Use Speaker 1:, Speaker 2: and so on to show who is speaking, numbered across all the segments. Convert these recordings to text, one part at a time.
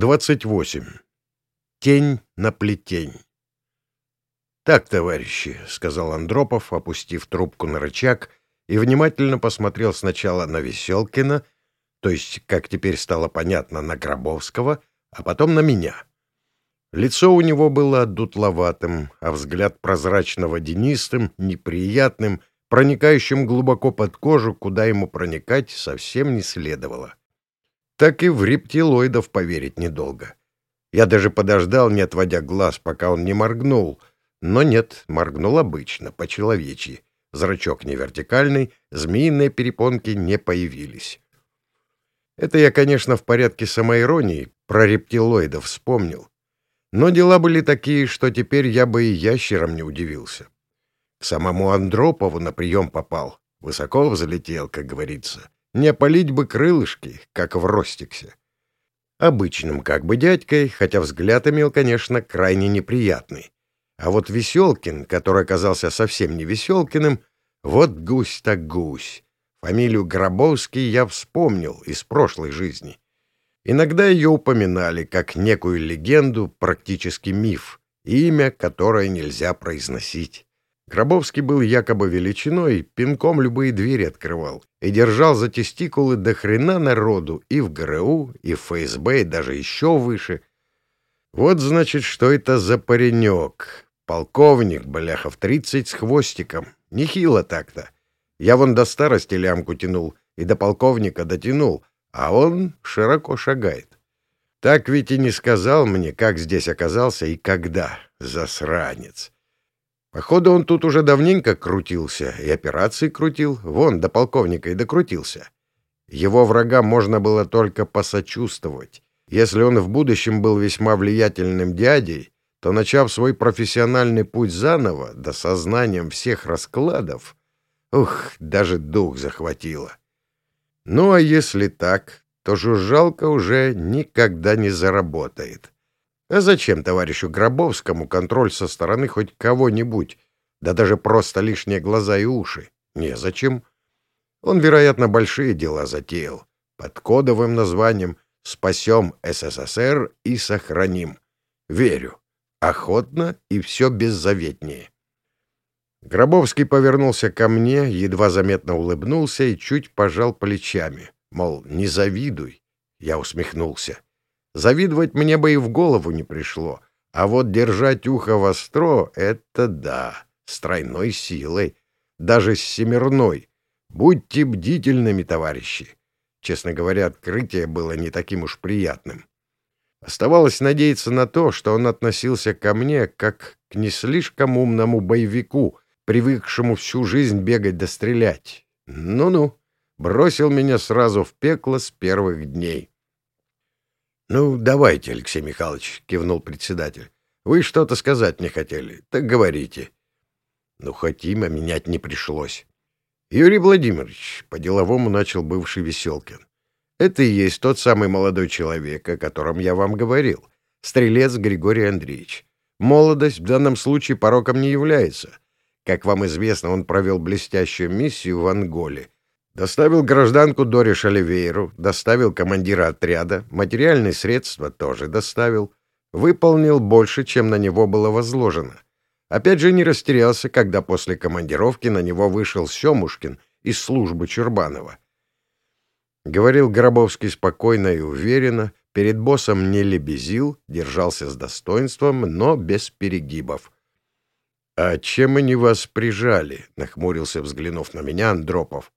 Speaker 1: 28. Тень на плетень. «Так, товарищи», — сказал Андропов, опустив трубку на рычаг, и внимательно посмотрел сначала на Веселкина, то есть, как теперь стало понятно, на Гробовского, а потом на меня. Лицо у него было дутловатым, а взгляд прозрачно-водянистым, неприятным, проникающим глубоко под кожу, куда ему проникать совсем не следовало. Так и в рептилоидов поверить недолго. Я даже подождал, не отводя глаз, пока он не моргнул. Но нет, моргнул обычно, по-человечьи. Зрачок не вертикальный, змеиные перепонки не появились. Это я, конечно, в порядке самоиронии про рептилоидов вспомнил. Но дела были такие, что теперь я бы и ящером не удивился. К самому Андропову на прием попал. Высоко взлетел, как говорится. Не опалить бы крылышки, как в Ростиксе. Обычным как бы дядькой, хотя взгляд имел, конечно, крайне неприятный. А вот Веселкин, который оказался совсем не Веселкиным, вот гусь так гусь. Фамилию Гробовский я вспомнил из прошлой жизни. Иногда ее упоминали как некую легенду, практически миф, имя, которое нельзя произносить. Гробовский был якобы величиной, пинком любые двери открывал и держал за тестикулы до хрена народу и в ГРУ, и в ФСБ, и даже еще выше. Вот, значит, что это за паренек. Полковник, бляха, в тридцать с хвостиком. Нехило так-то. Я вон до старости лямку тянул и до полковника дотянул, а он широко шагает. Так ведь и не сказал мне, как здесь оказался и когда, засранец. Походу, он тут уже давненько крутился, и операции крутил, вон, до полковника и докрутился. Его врагам можно было только посочувствовать. Если он в будущем был весьма влиятельным дядей, то, начав свой профессиональный путь заново, до сознанием всех раскладов, Ух, даже дух захватило. Ну, а если так, то жужжалка уже никогда не заработает. А зачем товарищу Гробовскому контроль со стороны хоть кого-нибудь, да даже просто лишние глаза и уши? Незачем. Он, вероятно, большие дела затеял. Под кодовым названием «Спасем СССР и сохраним». Верю. Охотно и все беззаветнее. Гробовский повернулся ко мне, едва заметно улыбнулся и чуть пожал плечами. Мол, не завидуй. Я усмехнулся. Завидовать мне бы и в голову не пришло. А вот держать ухо востро — это да, с тройной силой, даже с семерной. Будьте бдительными, товарищи. Честно говоря, открытие было не таким уж приятным. Оставалось надеяться на то, что он относился ко мне как к не слишком умному боевику, привыкшему всю жизнь бегать да стрелять. Ну-ну, бросил меня сразу в пекло с первых дней. — Ну, давайте, Алексей Михайлович, — кивнул председатель. — Вы что-то сказать не хотели, так говорите. Ну, хоть имя менять не пришлось. Юрий Владимирович, по-деловому начал бывший Веселкин. Это и есть тот самый молодой человек, о котором я вам говорил. Стрелец Григорий Андреевич. Молодость в данном случае пороком не является. Как вам известно, он провел блестящую миссию в Анголе. Доставил гражданку Дори Шаливейру, доставил командира отряда, материальные средства тоже доставил. Выполнил больше, чем на него было возложено. Опять же не растерялся, когда после командировки на него вышел Семушкин из службы Чурбанова. Говорил Гробовский спокойно и уверенно, перед боссом не лебезил, держался с достоинством, но без перегибов. «А чем они вас прижали?» — нахмурился, взглянув на меня, Андропов.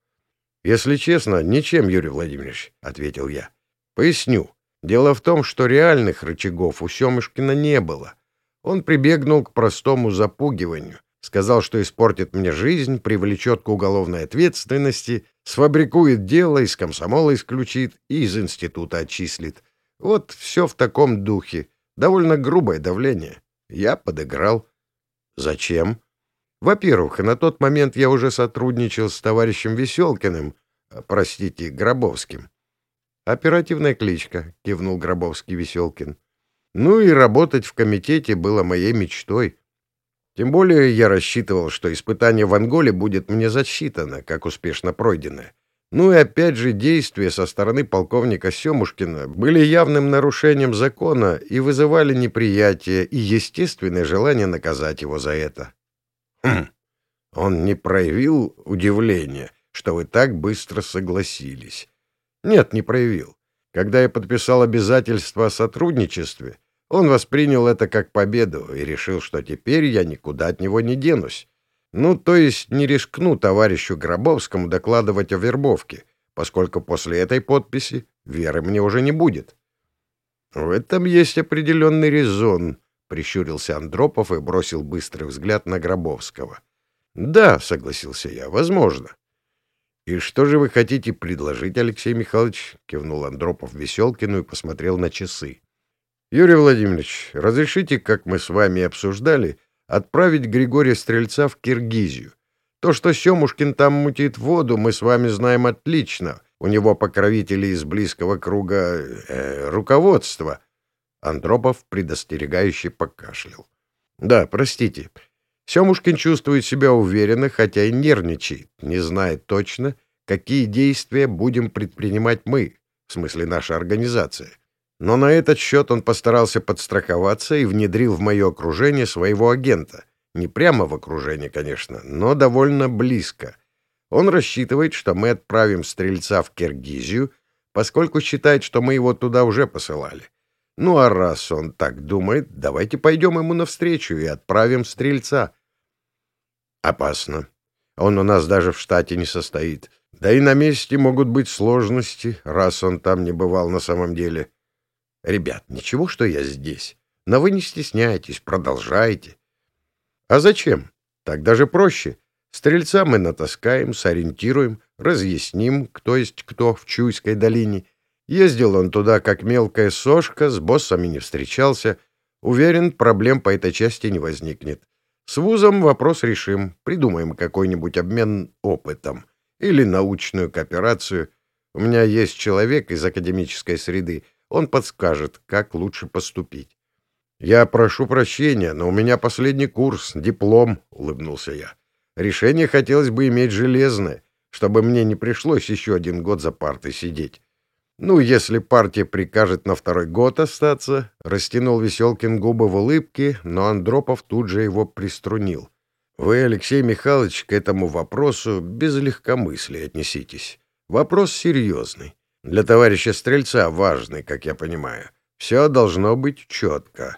Speaker 1: «Если честно, ничем, Юрий Владимирович», — ответил я. «Поясню. Дело в том, что реальных рычагов у Семушкина не было. Он прибегнул к простому запугиванию, сказал, что испортит мне жизнь, привлечет к уголовной ответственности, сфабрикует дело, из комсомола исключит и из института отчислит. Вот все в таком духе. Довольно грубое давление. Я подыграл. Зачем? Во-первых, на тот момент я уже сотрудничал с товарищем Веселкиным, э, простите, Гробовским. Оперативная кличка, кивнул Гробовский Веселкин. Ну и работать в комитете было моей мечтой. Тем более я рассчитывал, что испытание в Анголе будет мне засчитано, как успешно пройденное. Ну и опять же, действия со стороны полковника Семушкина были явным нарушением закона и вызывали неприятие и естественное желание наказать его за это. Хм. Он не проявил удивления, что вы так быстро согласились. Нет, не проявил. Когда я подписал обязательство о сотрудничестве, он воспринял это как победу и решил, что теперь я никуда от него не денусь. Ну, то есть не рискну товарищу Гробовскому докладывать о вербовке, поскольку после этой подписи веры мне уже не будет. В этом есть определенный резон, — прищурился Андропов и бросил быстрый взгляд на Гробовского. Да, — согласился я, — возможно. «И что же вы хотите предложить, Алексей Михайлович?» — кивнул Андропов Веселкину и посмотрел на часы. «Юрий Владимирович, разрешите, как мы с вами обсуждали, отправить Григория Стрельца в Киргизию. То, что Семушкин там мутит воду, мы с вами знаем отлично. У него покровители из близкого круга э, руководства. Андропов предостерегающе покашлял. Да, простите. Семушкин чувствует себя уверенно, хотя и нервничает, не знает точно, какие действия будем предпринимать мы, в смысле наша организация. Но на этот счет он постарался подстраховаться и внедрил в мое окружение своего агента. Не прямо в окружение, конечно, но довольно близко. Он рассчитывает, что мы отправим стрельца в Киргизию, поскольку считает, что мы его туда уже посылали. Ну а раз он так думает, давайте пойдем ему навстречу и отправим стрельца. Опасно. Он у нас даже в штате не состоит. Да и на месте могут быть сложности, раз он там не бывал на самом деле. Ребят, ничего, что я здесь. Но вы не стесняйтесь, продолжайте. А зачем? Так даже проще. Стрельца мы натаскаем, сориентируем, разъясним, кто есть кто в Чуйской долине. Ездил он туда, как мелкая сошка, с боссами не встречался. Уверен, проблем по этой части не возникнет. С вузом вопрос решим, придумаем какой-нибудь обмен опытом или научную кооперацию. У меня есть человек из академической среды, он подскажет, как лучше поступить. «Я прошу прощения, но у меня последний курс, диплом», — улыбнулся я. «Решение хотелось бы иметь железное, чтобы мне не пришлось еще один год за партой сидеть. Ну, если партия прикажет на второй год остаться...» Растянул Веселкин губы в улыбке, но Андропов тут же его приструнил. «Вы, Алексей Михайлович, к этому вопросу без легкомыслия отнеситесь. Вопрос серьезный. Для товарища Стрельца важный, как я понимаю. Все должно быть четко.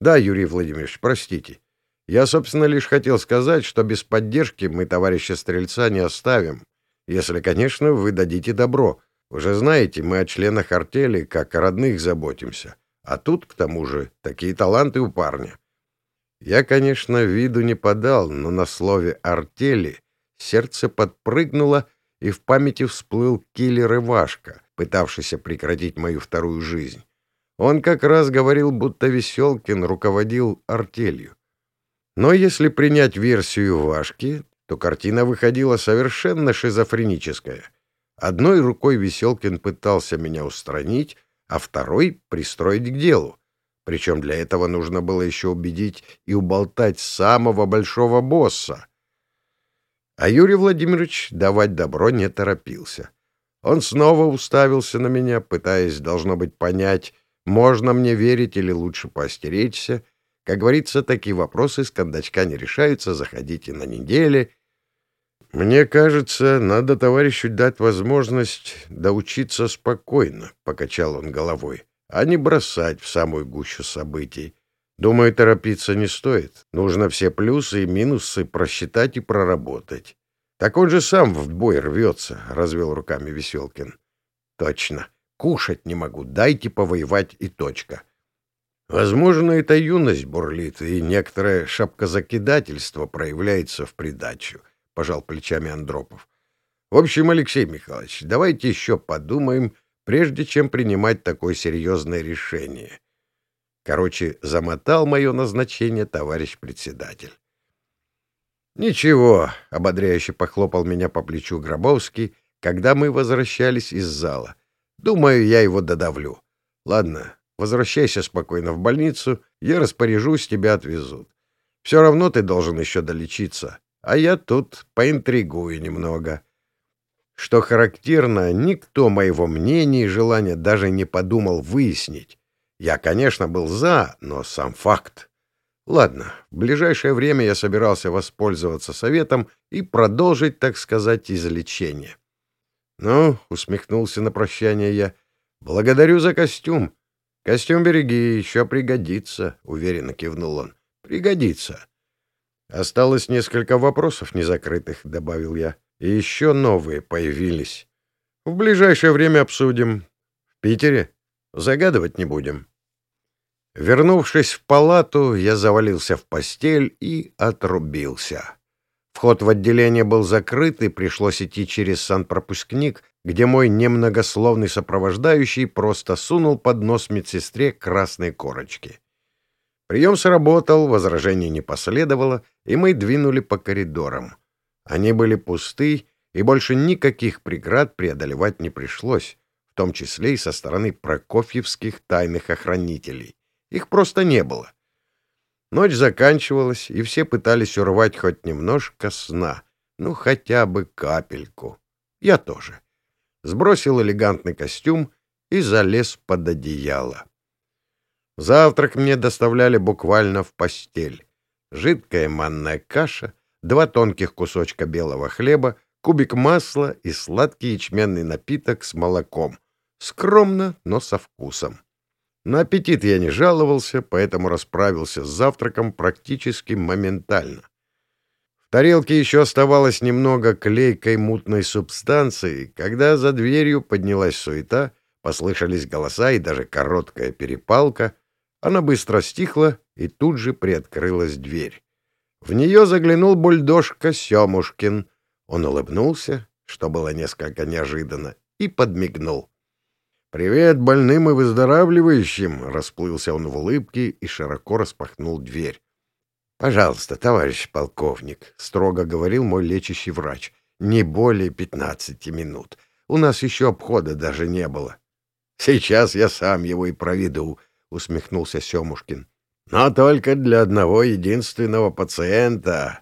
Speaker 1: Да, Юрий Владимирович, простите. Я, собственно, лишь хотел сказать, что без поддержки мы товарища Стрельца не оставим. Если, конечно, вы дадите добро. Вы же знаете, мы о членах артели как о родных заботимся. А тут, к тому же, такие таланты у парня. Я, конечно, виду не подал, но на слове «артели» сердце подпрыгнуло, и в памяти всплыл киллер Ивашка, пытавшийся прекратить мою вторую жизнь. Он как раз говорил, будто Веселкин руководил артелью. Но если принять версию Ивашки, то картина выходила совершенно шизофреническая. Одной рукой Веселкин пытался меня устранить, а второй — пристроить к делу. Причем для этого нужно было еще убедить и уболтать самого большого босса — а Юрий Владимирович давать добро не торопился. Он снова уставился на меня, пытаясь, должно быть, понять, можно мне верить или лучше поостеречься. Как говорится, такие вопросы с кондачка не решаются, заходите на неделе. Мне кажется, надо товарищу дать возможность доучиться спокойно, — покачал он головой, — а не бросать в самую гущу событий. Думаю, торопиться не стоит. Нужно все плюсы и минусы просчитать и проработать. Так он же сам в бой рвется, — развел руками Веселкин. Точно. Кушать не могу. Дайте повоевать и точка. Возможно, это юность бурлит, и некоторое шапкозакидательство проявляется в придачу, — пожал плечами Андропов. В общем, Алексей Михайлович, давайте еще подумаем, прежде чем принимать такое серьезное решение. Короче, замотал мое назначение товарищ председатель. «Ничего», — ободряюще похлопал меня по плечу Гробовский, когда мы возвращались из зала. «Думаю, я его додавлю. Ладно, возвращайся спокойно в больницу, я распоряжусь, тебя отвезут. Все равно ты должен еще долечиться, а я тут поинтригую немного». Что характерно, никто моего мнения и желания даже не подумал выяснить. Я, конечно, был за, но сам факт. Ладно, в ближайшее время я собирался воспользоваться советом и продолжить, так сказать, излечение. «Ну», — усмехнулся на прощание я, — «благодарю за костюм. Костюм береги, еще пригодится», — уверенно кивнул он. «Пригодится». «Осталось несколько вопросов незакрытых», — добавил я. «И еще новые появились. В ближайшее время обсудим. В Питере? Загадывать не будем». Вернувшись в палату, я завалился в постель и отрубился. Вход в отделение был закрыт, и пришлось идти через санпропускник, где мой немногословный сопровождающий просто сунул под нос медсестре красной корочки. Прием сработал, возражений не последовало, и мы двинули по коридорам. Они были пусты, и больше никаких преград преодолевать не пришлось, в том числе и со стороны прокофьевских тайных охранителей. Их просто не было. Ночь заканчивалась, и все пытались урвать хоть немножко сна, ну хотя бы капельку. Я тоже. Сбросил элегантный костюм и залез под одеяло. Завтрак мне доставляли буквально в постель. Жидкая манная каша, два тонких кусочка белого хлеба, кубик масла и сладкий ячменный напиток с молоком. Скромно, но со вкусом. На аппетит я не жаловался, поэтому расправился с завтраком практически моментально. В тарелке еще оставалось немного клейкой мутной субстанции, когда за дверью поднялась суета, послышались голоса и даже короткая перепалка. Она быстро стихла, и тут же приоткрылась дверь. В нее заглянул бульдожка Семушкин. Он улыбнулся, что было несколько неожиданно, и подмигнул. «Привет больным и выздоравливающим!» — расплылся он в улыбке и широко распахнул дверь. «Пожалуйста, товарищ полковник», — строго говорил мой лечащий врач, — «не более пятнадцати минут. У нас еще обхода даже не было». «Сейчас я сам его и проведу», — усмехнулся Семушкин. «Но только для одного единственного пациента».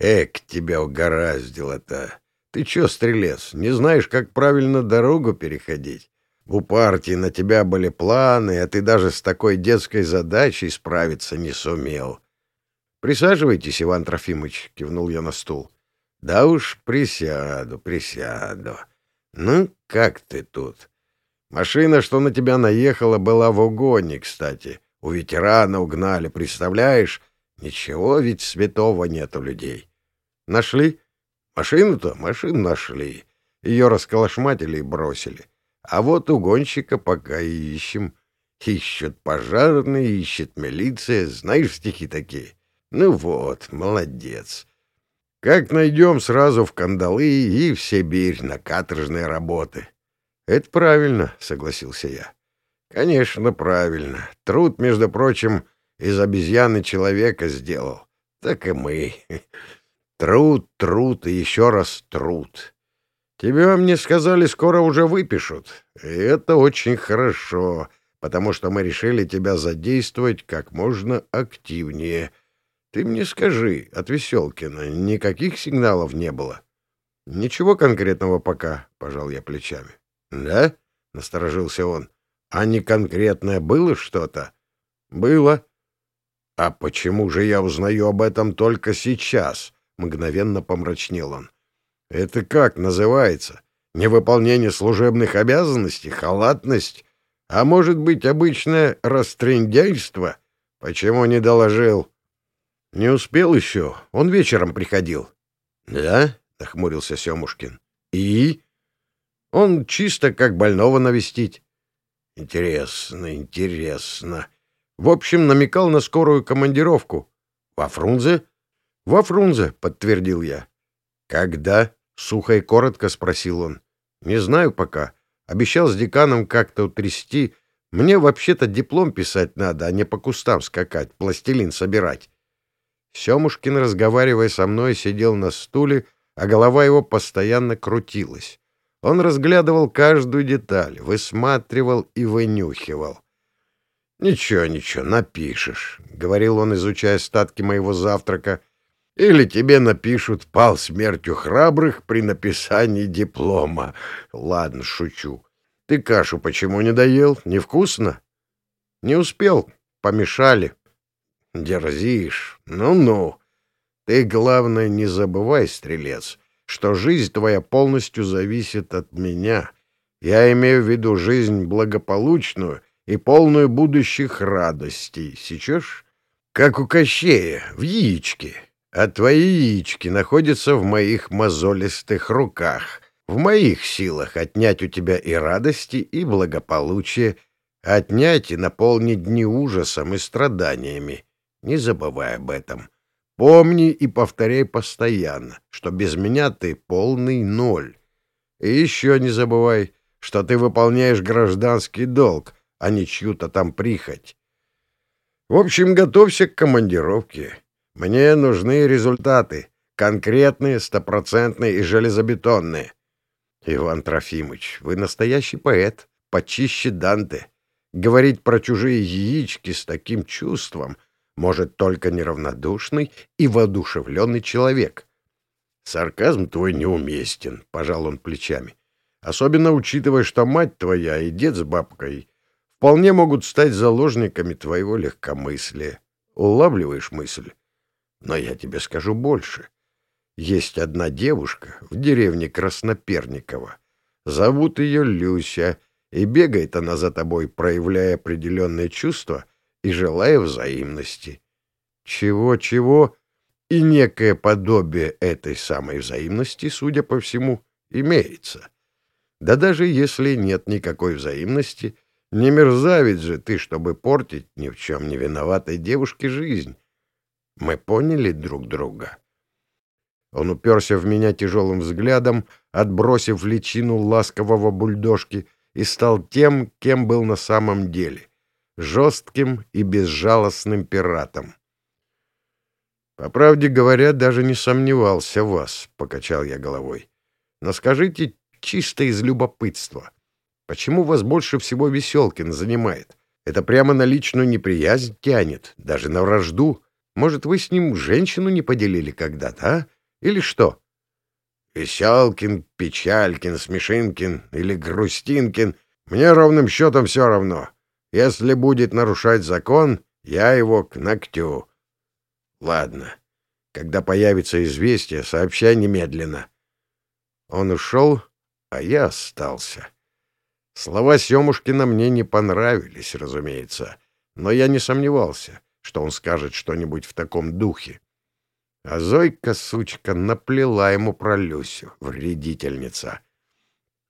Speaker 1: «Эк, тебя угораздило-то! Ты че, стрелец, не знаешь, как правильно дорогу переходить?» У партии на тебя были планы, а ты даже с такой детской задачей справиться не сумел. — Присаживайтесь, Иван Трофимович, — кивнул я на стул. — Да уж присяду, присяду. Ну, как ты тут? Машина, что на тебя наехала, была в угоне, кстати. У ветерана угнали, представляешь? Ничего ведь святого нет у людей. Нашли? Машину-то? Машину нашли. Ее расколошматили и бросили. — а вот угонщика пока ищем. Ищут пожарные, ищет милиция. Знаешь стихи такие? Ну вот, молодец. Как найдем, сразу в кандалы и в Сибирь на каторжные работы. Это правильно, согласился я. Конечно, правильно. Труд, между прочим, из обезьяны человека сделал. Так и мы. Труд, труд и еще раз труд. Тебя, мне сказали, скоро уже выпишут. И это очень хорошо, потому что мы решили тебя задействовать как можно активнее. Ты мне скажи, от Веселкина никаких сигналов не было? — Ничего конкретного пока, — пожал я плечами. — Да? — насторожился он. — А не конкретное было что-то? — Было. — А почему же я узнаю об этом только сейчас? — мгновенно помрачнел он. — это как называется? Невыполнение служебных обязанностей, халатность? А может быть, обычное растрендяйство? Почему не доложил? Не успел еще. Он вечером приходил. Да? — нахмурился Семушкин. И? Он чисто как больного навестить. Интересно, интересно. В общем, намекал на скорую командировку. Во Фрунзе? Во Фрунзе, подтвердил я. Когда? Сухо и коротко спросил он. «Не знаю пока. Обещал с деканом как-то утрясти. Мне вообще-то диплом писать надо, а не по кустам скакать, пластилин собирать». Семушкин, разговаривая со мной, сидел на стуле, а голова его постоянно крутилась. Он разглядывал каждую деталь, высматривал и вынюхивал. «Ничего, ничего, напишешь», — говорил он, изучая остатки моего завтрака. Или тебе напишут «пал смертью храбрых» при написании диплома. Ладно, шучу. Ты кашу почему не доел? Невкусно? Не успел. Помешали. Дерзишь. Ну-ну. Ты, главное, не забывай, стрелец, что жизнь твоя полностью зависит от меня. Я имею в виду жизнь благополучную и полную будущих радостей. Сечешь? Как у Кощея, в яичке. А твои яички находятся в моих мозолистых руках. В моих силах отнять у тебя и радости, и благополучие, отнять и наполнить дни ужасом и страданиями. Не забывай об этом. Помни и повторяй постоянно, что без меня ты полный ноль. И еще не забывай, что ты выполняешь гражданский долг, а не чью-то там прихоть. В общем, готовься к командировке. Мне нужны результаты, конкретные, стопроцентные и железобетонные. Иван Трофимович, вы настоящий поэт, почище Данте. Говорить про чужие яички с таким чувством может только неравнодушный и воодушевленный человек. Сарказм твой неуместен, — пожал он плечами. Особенно учитывая, что мать твоя и дед с бабкой вполне могут стать заложниками твоего легкомыслия. Улавливаешь мысль? Но я тебе скажу больше. Есть одна девушка в деревне Красноперниково. Зовут ее Люся, и бегает она за тобой, проявляя определенные чувства и желая взаимности. Чего-чего? И некое подобие этой самой взаимности, судя по всему, имеется. Да даже если нет никакой взаимности — не мерзавец же ты, чтобы портить ни в чем не виноватой девушке жизнь. Мы поняли друг друга. Он уперся в меня тяжелым взглядом, отбросив личину ласкового бульдожки, и стал тем, кем был на самом деле — жестким и безжалостным пиратом. «По правде говоря, даже не сомневался в вас», — покачал я головой. «Но скажите чисто из любопытства». Почему вас больше всего Веселкин занимает? Это прямо на личную неприязнь тянет, даже на вражду. Может, вы с ним женщину не поделили когда-то, а? Или что? Веселкин, Печалькин, Смешинкин или Грустинкин — мне ровным счетом все равно. Если будет нарушать закон, я его к ногтю. Ладно. Когда появится известие, сообщай немедленно. Он ушел, а я остался. Слова Семушкина мне не понравились, разумеется, но я не сомневался, что он скажет что-нибудь в таком духе. А Зойка, сучка, наплела ему про Люсю, вредительница.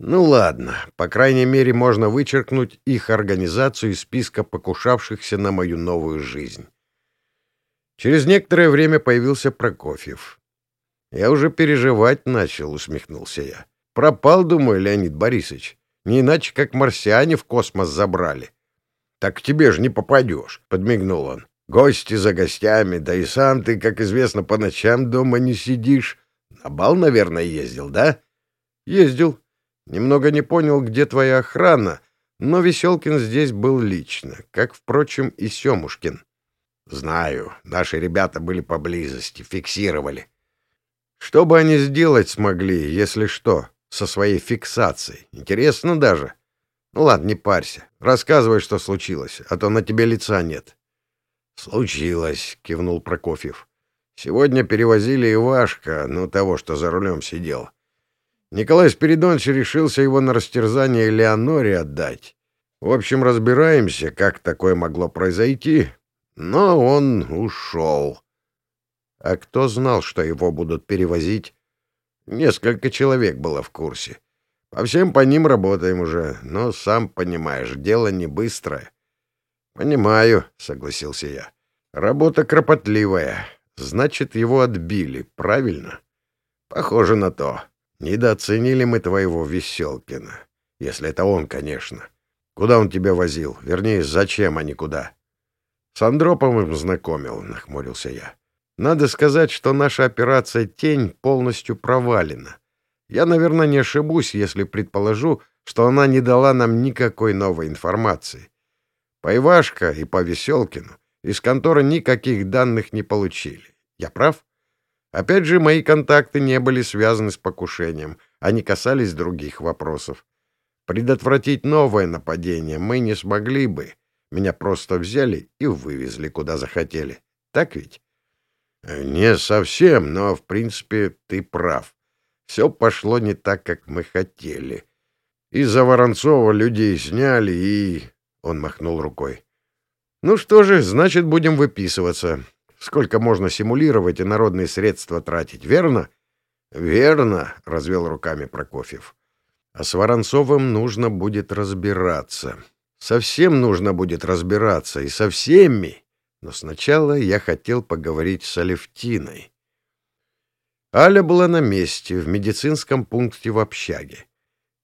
Speaker 1: Ну ладно, по крайней мере, можно вычеркнуть их организацию из списка покушавшихся на мою новую жизнь. Через некоторое время появился Прокофьев. «Я уже переживать начал», — усмехнулся я. «Пропал, думаю, Леонид Борисович. Не иначе, как марсиане в космос забрали. — Так к тебе же не попадешь, — подмигнул он. — Гости за гостями, да и сам ты, как известно, по ночам дома не сидишь. На бал, наверное, ездил, да? — Ездил. Немного не понял, где твоя охрана, но Веселкин здесь был лично, как, впрочем, и Семушкин. — Знаю, наши ребята были поблизости, фиксировали. — Что бы они сделать смогли, если что? со своей фиксацией. Интересно даже. Ну ладно, не парься. Рассказывай, что случилось, а то на тебе лица нет. Случилось, кивнул Прокофьев. Сегодня перевозили Ивашка, ну того, что за рулем сидел. Николай Спиридонович решился его на растерзание Леоноре отдать. В общем, разбираемся, как такое могло произойти, но он ушел. А кто знал, что его будут перевозить Несколько человек было в курсе. По всем по ним работаем уже, но, сам понимаешь, дело не быстрое. — Понимаю, — согласился я. — Работа кропотливая. Значит, его отбили, правильно? — Похоже на то. Недооценили мы твоего Веселкина. Если это он, конечно. Куда он тебя возил? Вернее, зачем, а не куда? — С Андроповым знакомил, — нахмурился я. Надо сказать, что наша операция «Тень» полностью провалена. Я, наверное, не ошибусь, если предположу, что она не дала нам никакой новой информации. По Ивашко и по Веселкину из конторы никаких данных не получили. Я прав? Опять же, мои контакты не были связаны с покушением, они касались других вопросов. Предотвратить новое нападение мы не смогли бы. Меня просто взяли и вывезли, куда захотели. Так ведь? Не совсем, но, в принципе, ты прав. Все пошло не так, как мы хотели. Из-за Воронцова людей сняли и... Он махнул рукой. Ну что же, значит, будем выписываться. Сколько можно симулировать и народные средства тратить, верно? Верно, развел руками Прокофьев. А с Воронцовым нужно будет разбираться. Совсем нужно будет разбираться и со всеми. Но сначала я хотел поговорить с Алевтиной. Аля была на месте, в медицинском пункте в общаге.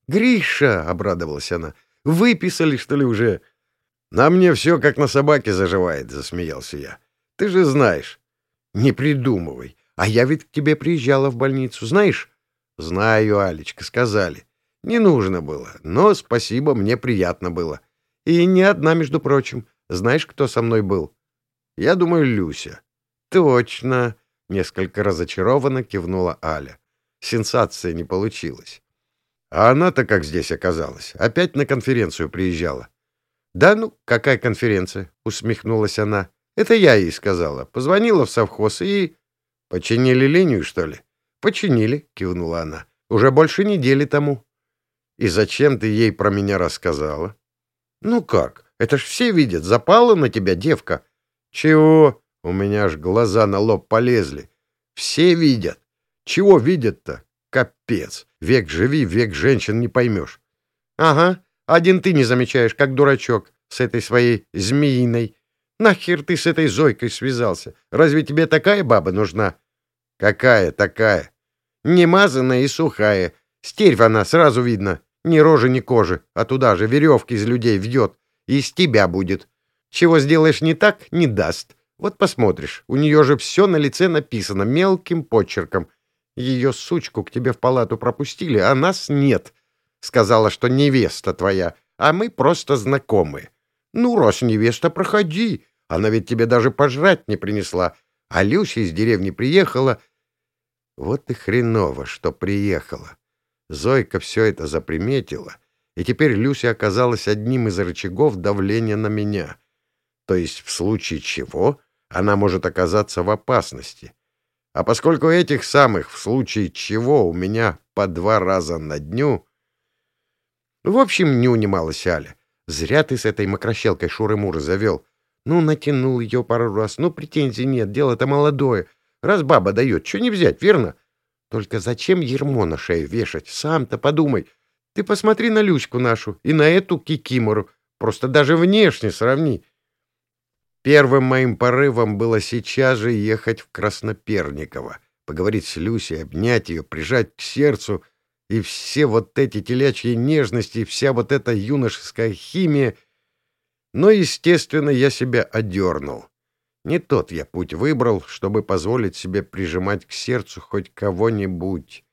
Speaker 1: «Гриша!» — обрадовалась она. «Выписали, что ли, уже?» «На мне все как на собаке заживает», — засмеялся я. «Ты же знаешь». «Не придумывай. А я ведь к тебе приезжала в больницу, знаешь?» «Знаю, Алечка, сказали. Не нужно было, но спасибо, мне приятно было. И не одна, между прочим. Знаешь, кто со мной был?» «Я думаю, Люся». «Точно», — несколько разочарованно кивнула Аля. Сенсация не получилась. А она-то как здесь оказалась? Опять на конференцию приезжала. «Да ну, какая конференция?» — усмехнулась она. «Это я ей сказала. Позвонила в совхоз и...» «Починили линию, что ли?» «Починили», — кивнула она. «Уже больше недели тому». «И зачем ты ей про меня рассказала?» «Ну как? Это ж все видят. Запала на тебя девка». «Чего?» У меня аж глаза на лоб полезли. «Все видят. Чего видят-то? Капец. Век живи, век женщин не поймешь. Ага, один ты не замечаешь, как дурачок, с этой своей змеиной. Нахер ты с этой Зойкой связался? Разве тебе такая баба нужна? Какая такая? Немазанная и сухая. Стервь она, сразу видно. Ни рожи, ни кожи, а туда же веревки из людей вьет. И из тебя будет. Чего сделаешь не так, не даст. Вот посмотришь, у нее же все на лице написано мелким почерком. Ее сучку к тебе в палату пропустили, а нас нет. Сказала, что невеста твоя, а мы просто знакомые. Ну, раз невеста, проходи. Она ведь тебе даже пожрать не принесла. А Люся из деревни приехала. Вот и хреново, что приехала. Зойка все это заприметила, и теперь Люся оказалась одним из рычагов давления на меня. То есть в случае чего она может оказаться в опасности. А поскольку этих самых, в случае чего, у меня по два раза на дню... В общем, не унималась Аля. Зря ты с этой мокрощелкой шуры-муры завел. Ну, натянул ее пару раз. Ну, претензий нет, дело-то молодое. Раз баба дает, что не взять, верно? Только зачем ермо на шею вешать? Сам-то подумай. Ты посмотри на Люську нашу и на эту кикимору. Просто даже внешне сравни. Первым моим порывом было сейчас же ехать в Красноперниково, поговорить с Люсей, обнять ее, прижать к сердцу, и все вот эти телячьи нежности, вся вот эта юношеская химия. Но, естественно, я себя одернул. Не тот я путь выбрал, чтобы позволить себе прижимать к сердцу хоть кого-нибудь.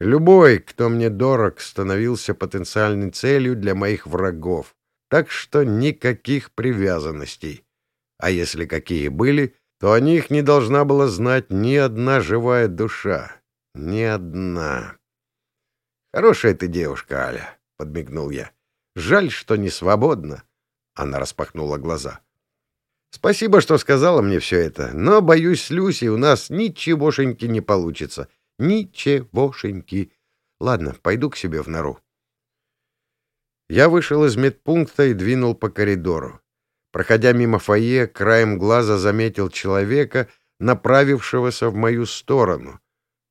Speaker 1: Любой, кто мне дорог, становился потенциальной целью для моих врагов. Так что никаких привязанностей а если какие были, то о них не должна была знать ни одна живая душа. Ни одна. «Хорошая ты девушка, Аля», — подмигнул я. «Жаль, что не свободна». Она распахнула глаза. «Спасибо, что сказала мне все это, но, боюсь, с Люсей у нас ничегошеньки не получится. Ничегошеньки. Ладно, пойду к себе в нору». Я вышел из медпункта и двинул по коридору. Проходя мимо фойе, краем глаза заметил человека, направившегося в мою сторону.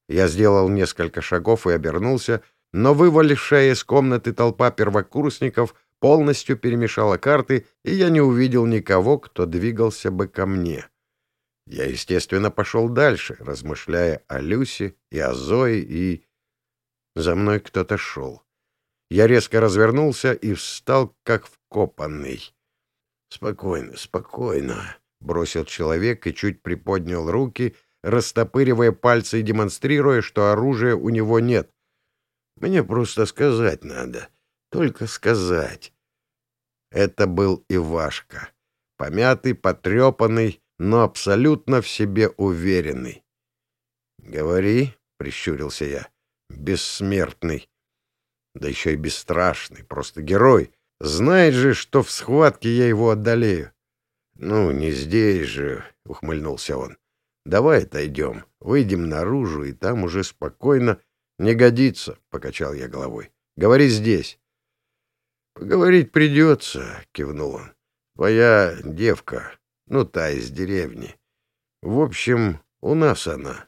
Speaker 1: Я сделал несколько шагов и обернулся, но вывалившая из комнаты толпа первокурсников полностью перемешала карты, и я не увидел никого, кто двигался бы ко мне. Я, естественно, пошел дальше, размышляя о Люсе и о Зое, и... За мной кто-то шел. Я резко развернулся и встал, как вкопанный. «Спокойно, спокойно», — бросил человек и чуть приподнял руки, растопыривая пальцы и демонстрируя, что оружия у него нет. «Мне просто сказать надо. Только сказать». Это был Ивашка. Помятый, потрепанный, но абсолютно в себе уверенный. Говори, — прищурился я, — бессмертный. Да еще и бесстрашный, просто герой. Знает же, что в схватке я его одолею. Ну, не здесь же, — ухмыльнулся он. Давай отойдем, выйдем наружу, и там уже спокойно. Не годится, — покачал я головой. Говори здесь. Поговорить придется, — кивнул он. Твоя девка, ну, та из деревни. В общем, у нас она.